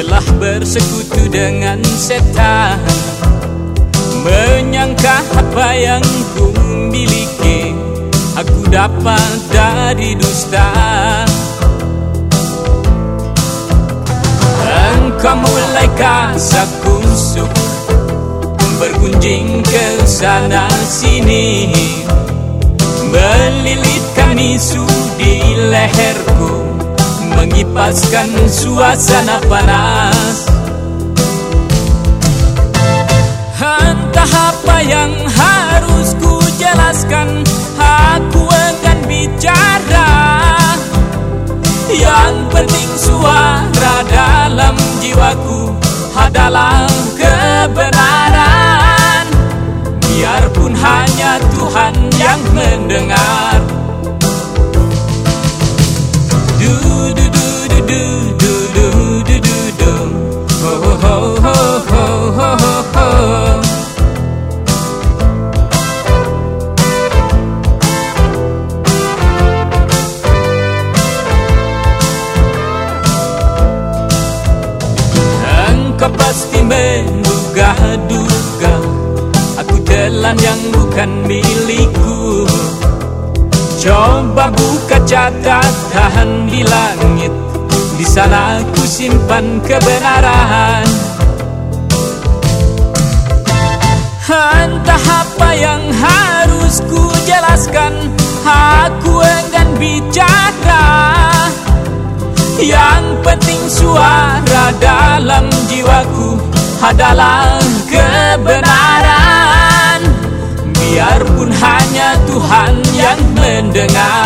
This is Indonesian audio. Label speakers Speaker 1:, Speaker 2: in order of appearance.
Speaker 1: Telah bersekutu dengan setan. Menyangka apa yang ku miliki Aku dapat dari dusta. Engkau mulai kasak kusuk Bergunjing ke sana sini. Melilitkan isu di leherku Mengipaskan suasana panas. Entah apa yang harus ku jelaskan Aku akan bicara. Yang penting suara dalam jiwaku adalah kebenaran menduga-duga Aku telan yang bukan milikku. Coba buka catatan di langit. Di sana ku simpan kebenaran. Entah apa yang harus ku jelaskan Aku enggan bicara. Yang penting suara dalam jiwaku adalah kebenaran. Biarpun hanya Tuhan yang mendengar